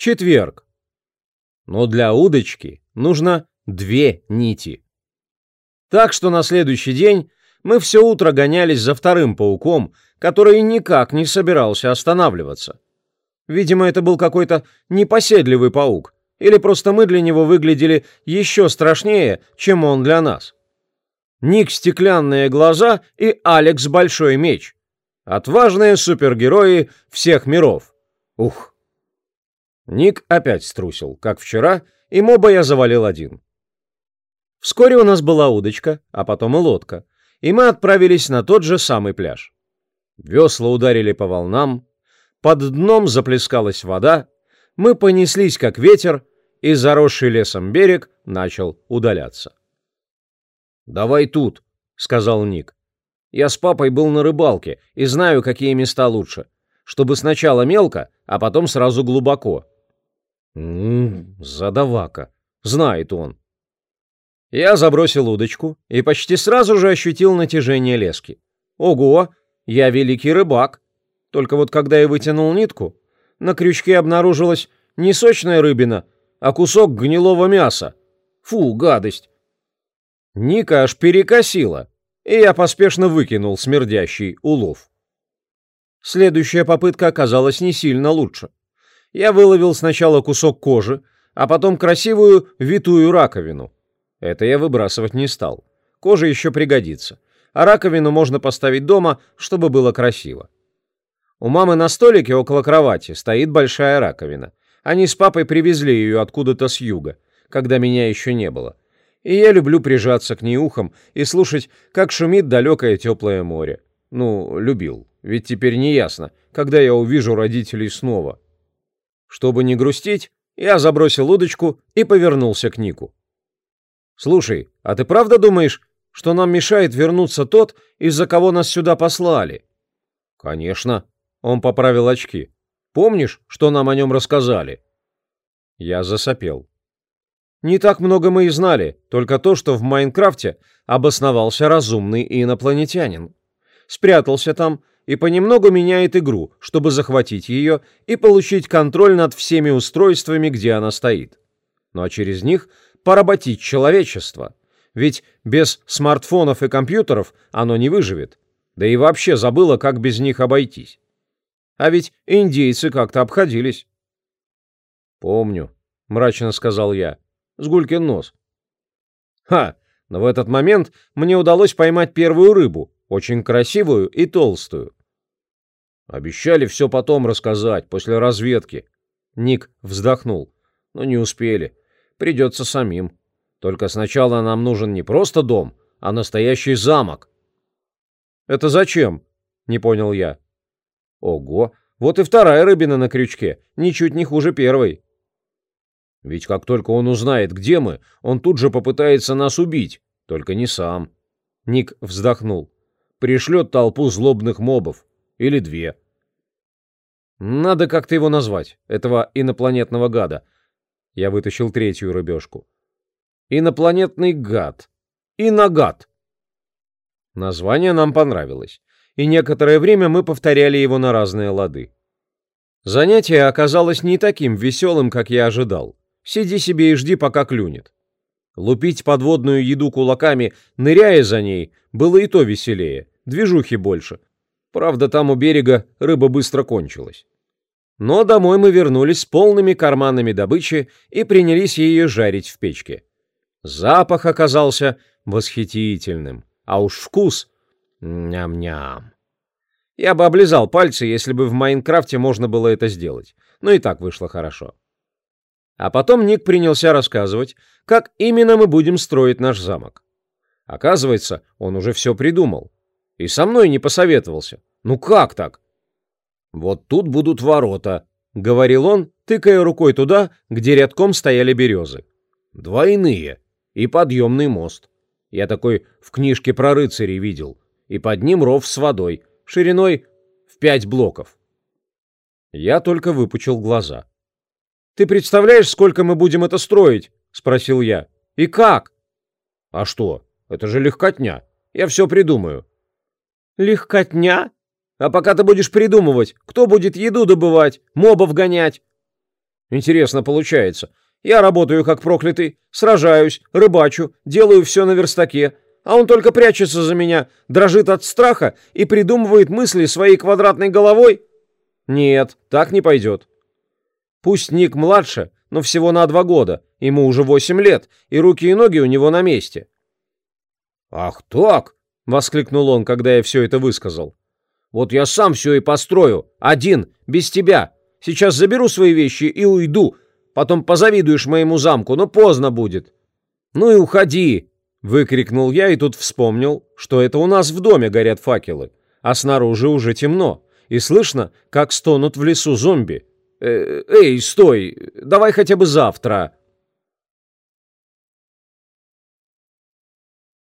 Четверг. Но для удочки нужно две нити. Так что на следующий день мы все утро гонялись за вторым пауком, который никак не собирался останавливаться. Видимо, это был какой-то непоседливый паук, или просто мы для него выглядели еще страшнее, чем он для нас. Ник «Стеклянные глаза» и Алекс «Большой меч». Отважные супергерои всех миров. Ух. Ник опять струсил, как вчера, и моба я завалил один. Вскоре у нас была удочка, а потом и лодка, и мы отправились на тот же самый пляж. Весла ударили по волнам, под дном заплескалась вода, мы понеслись как ветер, и заросший лесом берег начал удаляться. «Давай тут», — сказал Ник. «Я с папой был на рыбалке и знаю, какие места лучше, чтобы сначала мелко, а потом сразу глубоко». «М-м, задавака», — знает он. Я забросил удочку и почти сразу же ощутил натяжение лески. Ого, я великий рыбак. Только вот когда я вытянул нитку, на крючке обнаружилась не сочная рыбина, а кусок гнилого мяса. Фу, гадость. Ника аж перекосила, и я поспешно выкинул смердящий улов. Следующая попытка оказалась не сильно лучше. Я выловил сначала кусок кожи, а потом красивую витую раковину. Это я выбрасывать не стал. Кожа еще пригодится. А раковину можно поставить дома, чтобы было красиво. У мамы на столике около кровати стоит большая раковина. Они с папой привезли ее откуда-то с юга, когда меня еще не было. И я люблю прижаться к ней ухом и слушать, как шумит далекое теплое море. Ну, любил, ведь теперь не ясно, когда я увижу родителей снова. Чтобы не грустить, я забросил удочку и повернулся к Нику. «Слушай, а ты правда думаешь, что нам мешает вернуться тот, из-за кого нас сюда послали?» «Конечно», — он поправил очки. «Помнишь, что нам о нем рассказали?» Я засопел. Не так много мы и знали, только то, что в Майнкрафте обосновался разумный инопланетянин. Спрятался там и понемногу меняет игру, чтобы захватить ее и получить контроль над всеми устройствами, где она стоит. Ну а через них поработить человечество. Ведь без смартфонов и компьютеров оно не выживет. Да и вообще забыло, как без них обойтись. А ведь индейцы как-то обходились. «Помню», — мрачно сказал я. «Сгулькин нос». «Ха! Но в этот момент мне удалось поймать первую рыбу, очень красивую и толстую. Обещали все потом рассказать, после разведки. Ник вздохнул. Но не успели. Придется самим. Только сначала нам нужен не просто дом, а настоящий замок. Это зачем? Не понял я. Ого, вот и вторая рыбина на крючке, ничуть не хуже первой. Ведь как только он узнает, где мы, он тут же попытается нас убить, только не сам. Ник вздохнул. Пришлет толпу злобных мобов. Или две. Надо как-то его назвать, этого инопланетного гада. Я вытащил третью рыбешку. Инопланетный гад. Иногад. Название нам понравилось, и некоторое время мы повторяли его на разные лады. Занятие оказалось не таким веселым, как я ожидал. Сиди себе и жди, пока клюнет. Лупить подводную еду кулаками, ныряя за ней, было и то веселее, движухи больше. Правда, там у берега рыба быстро кончилась. Но домой мы вернулись с полными карманами добычи и принялись ее жарить в печке. Запах оказался восхитительным, а уж вкус — ням-ням. Я бы облизал пальцы, если бы в Майнкрафте можно было это сделать, но и так вышло хорошо. А потом Ник принялся рассказывать, как именно мы будем строить наш замок. Оказывается, он уже все придумал. И со мной не посоветовался. Ну как так? Вот тут будут ворота, говорил он, тыкая рукой туда, где рядком стояли березы. Двойные и подъемный мост. Я такой в книжке про рыцарей видел. И под ним ров с водой, шириной в пять блоков. Я только выпучил глаза. «Ты представляешь, сколько мы будем это строить?» — спросил я. «И как?» «А что? Это же легкотня. Я все придумаю. Легкотня? А пока ты будешь придумывать, кто будет еду добывать, мобов гонять? Интересно получается. Я работаю как проклятый, сражаюсь, рыбачу, делаю все на верстаке, а он только прячется за меня, дрожит от страха и придумывает мысли своей квадратной головой? Нет, так не пойдет. Пусть Ник младше, но всего на два года, ему уже восемь лет, и руки и ноги у него на месте. «Ах так!» — воскликнул он, когда я все это высказал. «Вот я сам все и построю, один, без тебя. Сейчас заберу свои вещи и уйду. Потом позавидуешь моему замку, но поздно будет». «Ну и уходи!» — выкрикнул я и тут вспомнил, что это у нас в доме горят факелы, а снаружи уже темно, и слышно, как стонут в лесу зомби. «Э, «Эй, стой! Давай хотя бы завтра!»